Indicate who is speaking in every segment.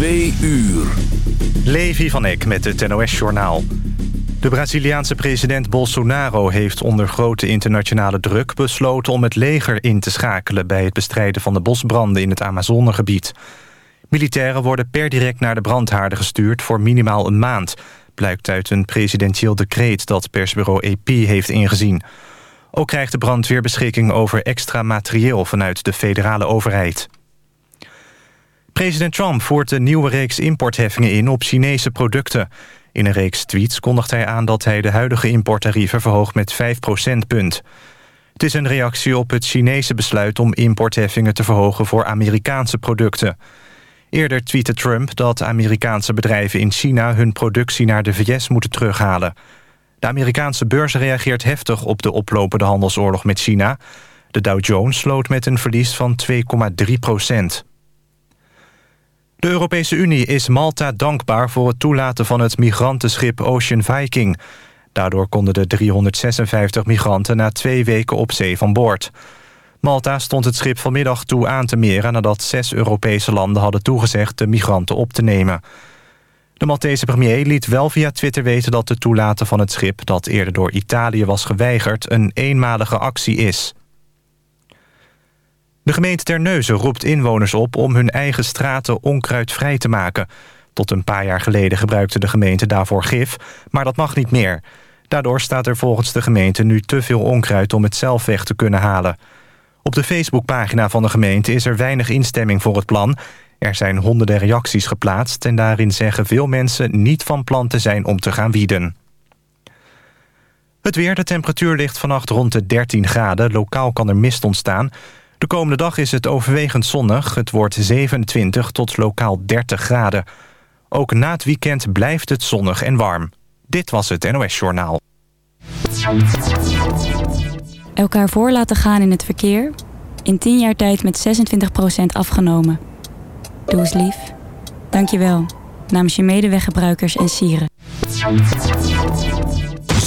Speaker 1: Twee uur.
Speaker 2: Levi van Eck met het NOS-journaal. De Braziliaanse president Bolsonaro heeft onder grote internationale druk... besloten om het leger in te schakelen... bij het bestrijden van de bosbranden in het Amazonegebied. Militairen worden per direct naar de brandhaarden gestuurd... voor minimaal een maand, blijkt uit een presidentieel decreet... dat persbureau EP heeft ingezien. Ook krijgt de brandweer beschikking over extra materieel... vanuit de federale overheid. President Trump voert een nieuwe reeks importheffingen in op Chinese producten. In een reeks tweets kondigt hij aan dat hij de huidige importtarieven verhoogt met 5 procentpunt. Het is een reactie op het Chinese besluit om importheffingen te verhogen voor Amerikaanse producten. Eerder tweette Trump dat Amerikaanse bedrijven in China hun productie naar de VS moeten terughalen. De Amerikaanse beurs reageert heftig op de oplopende handelsoorlog met China. De Dow Jones sloot met een verlies van 2,3 procent. De Europese Unie is Malta dankbaar voor het toelaten van het migrantenschip Ocean Viking. Daardoor konden de 356 migranten na twee weken op zee van boord. Malta stond het schip vanmiddag toe aan te meren... nadat zes Europese landen hadden toegezegd de migranten op te nemen. De Maltese premier liet wel via Twitter weten dat het toelaten van het schip... dat eerder door Italië was geweigerd, een eenmalige actie is. De gemeente Terneuzen roept inwoners op om hun eigen straten onkruidvrij te maken. Tot een paar jaar geleden gebruikte de gemeente daarvoor gif, maar dat mag niet meer. Daardoor staat er volgens de gemeente nu te veel onkruid om het zelf weg te kunnen halen. Op de Facebookpagina van de gemeente is er weinig instemming voor het plan. Er zijn honderden reacties geplaatst en daarin zeggen veel mensen niet van plan te zijn om te gaan wieden. Het weer, de temperatuur ligt vannacht rond de 13 graden. Lokaal kan er mist ontstaan. De komende dag is het overwegend zonnig. Het wordt 27 tot lokaal 30 graden. Ook na het weekend blijft het zonnig en warm. Dit was het NOS Journaal.
Speaker 3: Elkaar voor laten gaan in het verkeer. In 10 jaar tijd met 26% afgenomen. Doe eens lief. Dank je wel. Namens je medeweggebruikers en sieren.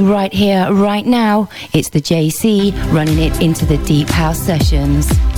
Speaker 4: Right here, right now. It's the JC running it into the Deep House Sessions.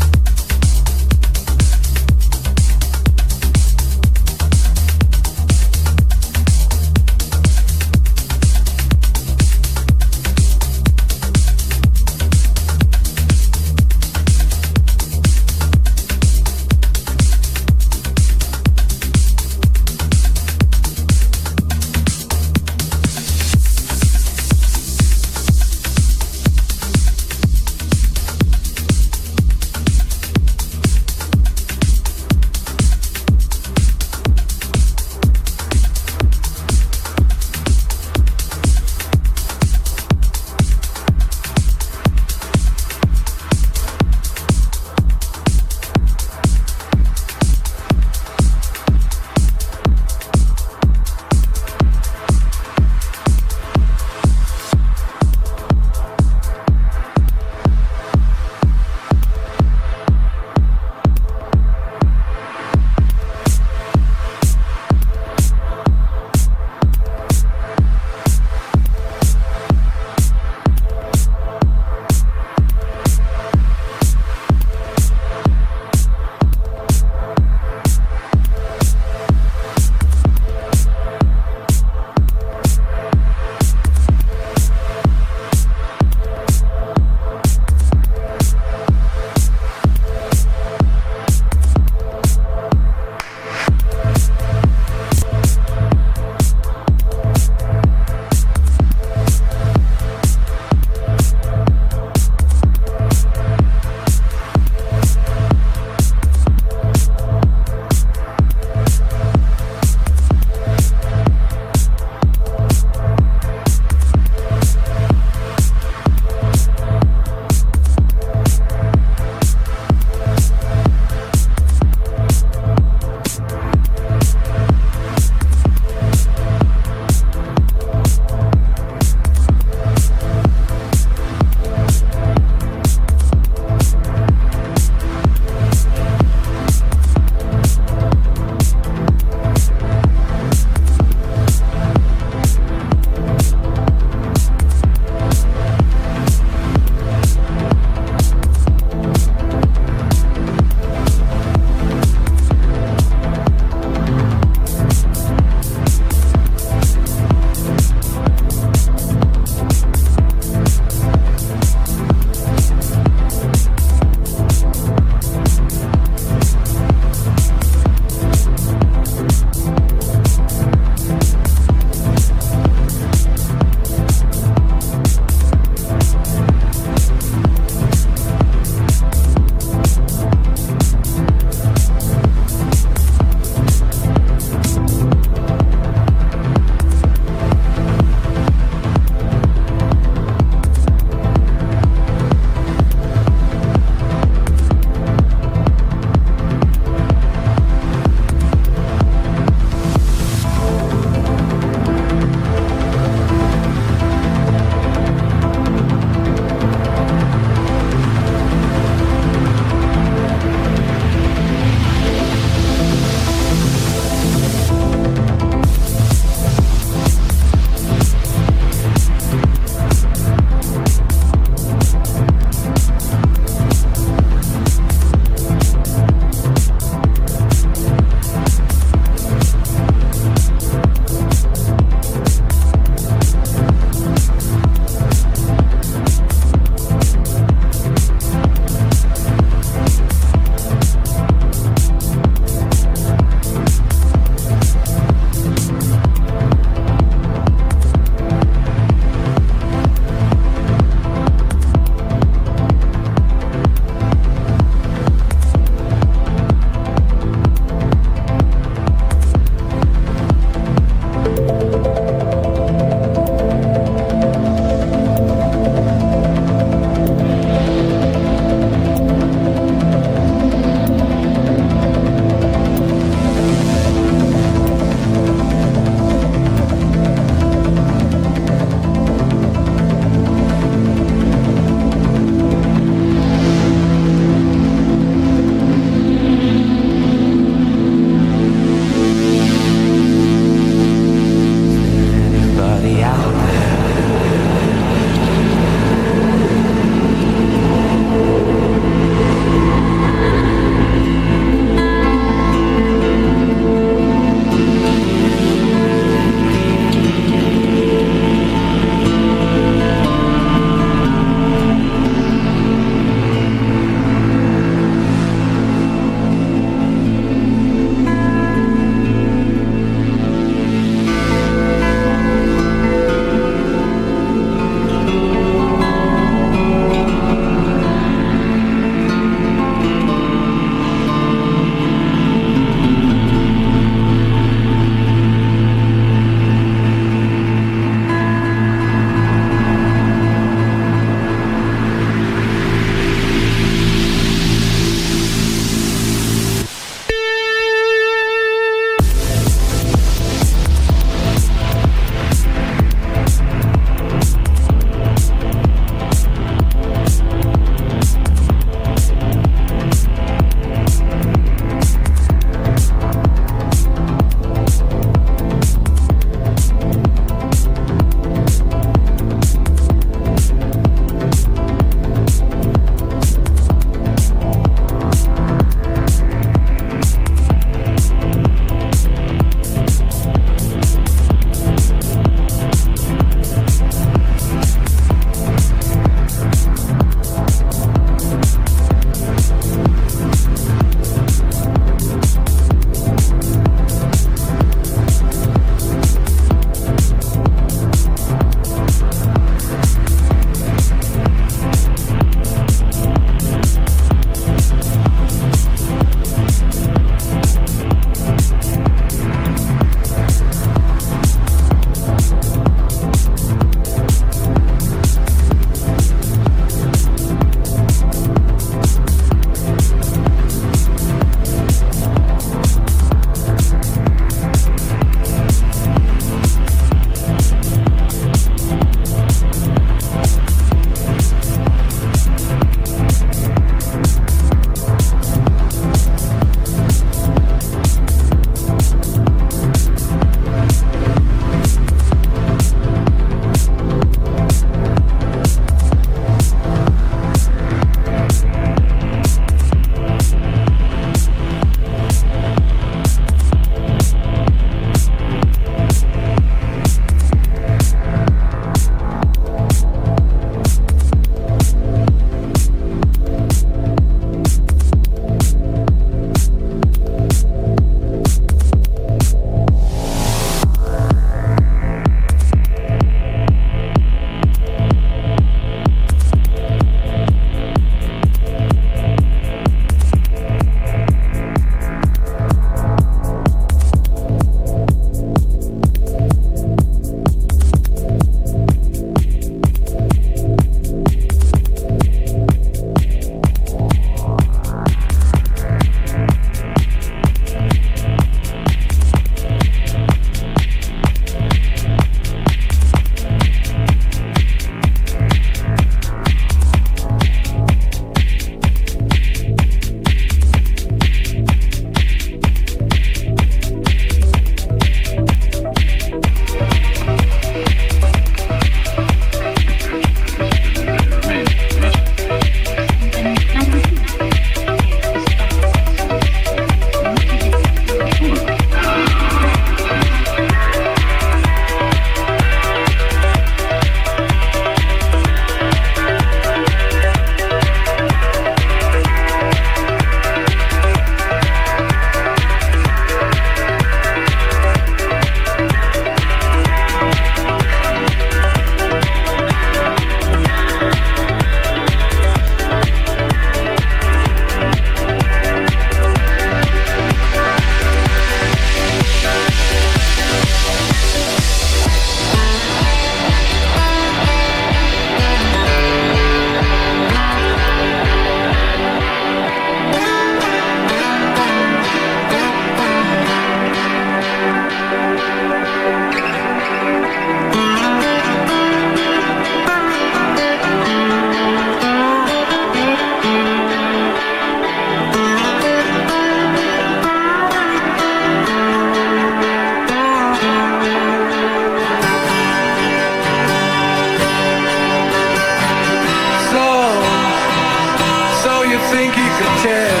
Speaker 1: think you
Speaker 5: could tell.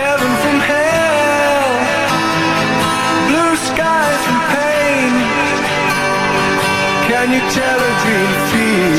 Speaker 5: Heaven from hell. Blue skies from pain. Can you tell a dream feels